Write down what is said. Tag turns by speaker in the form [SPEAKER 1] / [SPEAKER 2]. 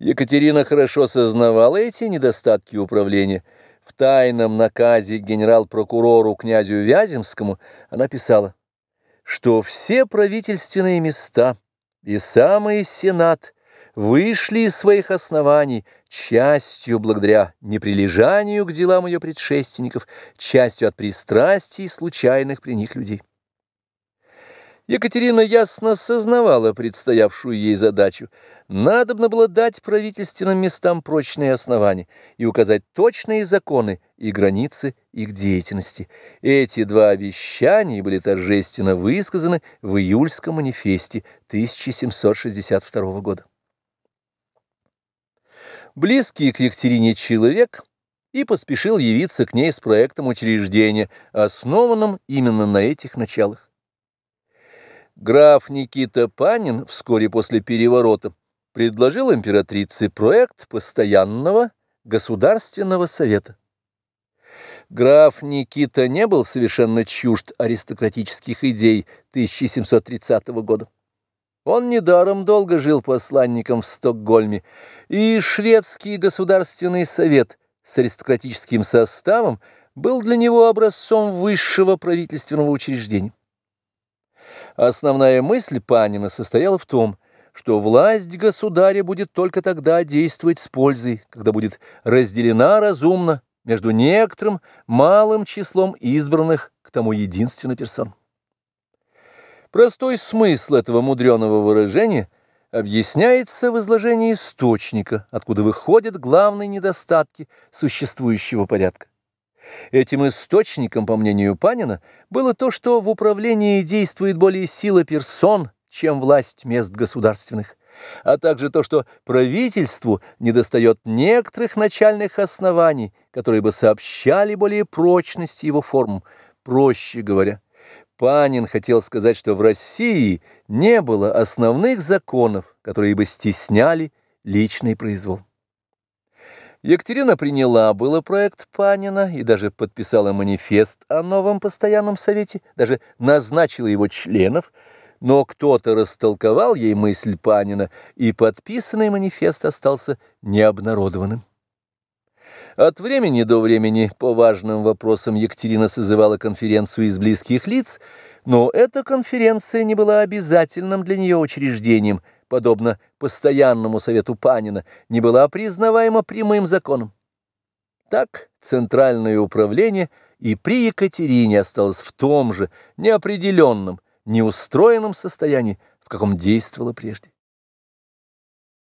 [SPEAKER 1] Екатерина хорошо сознавала эти недостатки управления. В тайном наказе генерал-прокурору князю Вяземскому она писала, что все правительственные места и самый сенат вышли из своих оснований частью благодаря неприлежанию к делам ее предшественников, частью от пристрастий случайных при них людей. Екатерина ясно сознавала предстоявшую ей задачу. Надобно было дать правительственным местам прочные основания и указать точные законы и границы их деятельности. Эти два обещания были торжественно высказаны в июльском манифесте 1762 года. Близкий к Екатерине человек и поспешил явиться к ней с проектом учреждения, основанным именно на этих началах. Граф Никита Панин вскоре после переворота предложил императрице проект постоянного государственного совета. Граф Никита не был совершенно чужд аристократических идей 1730 года. Он недаром долго жил посланником в Стокгольме, и шведский государственный совет с аристократическим составом был для него образцом высшего правительственного учреждения. Основная мысль Панина состояла в том, что власть государя будет только тогда действовать с пользой, когда будет разделена разумно между некоторым малым числом избранных к тому единственно персон. Простой смысл этого мудреного выражения объясняется в изложении источника, откуда выходят главные недостатки существующего порядка. Этим источником, по мнению Панина, было то, что в управлении действует более сила персон, чем власть мест государственных, а также то, что правительству недостает некоторых начальных оснований, которые бы сообщали более прочность его форм. Проще говоря, Панин хотел сказать, что в России не было основных законов, которые бы стесняли личный произвол. Екатерина приняла было проект Панина и даже подписала манифест о новом постоянном совете, даже назначила его членов, но кто-то растолковал ей мысль Панина, и подписанный манифест остался необнародованным. От времени до времени по важным вопросам Екатерина созывала конференцию из близких лиц, но эта конференция не была обязательным для нее учреждением – подобно постоянному совету Панина, не была признаваема прямым законом. Так Центральное управление и при Екатерине осталось в том же неопределенном, неустроенном состоянии, в каком действовало прежде.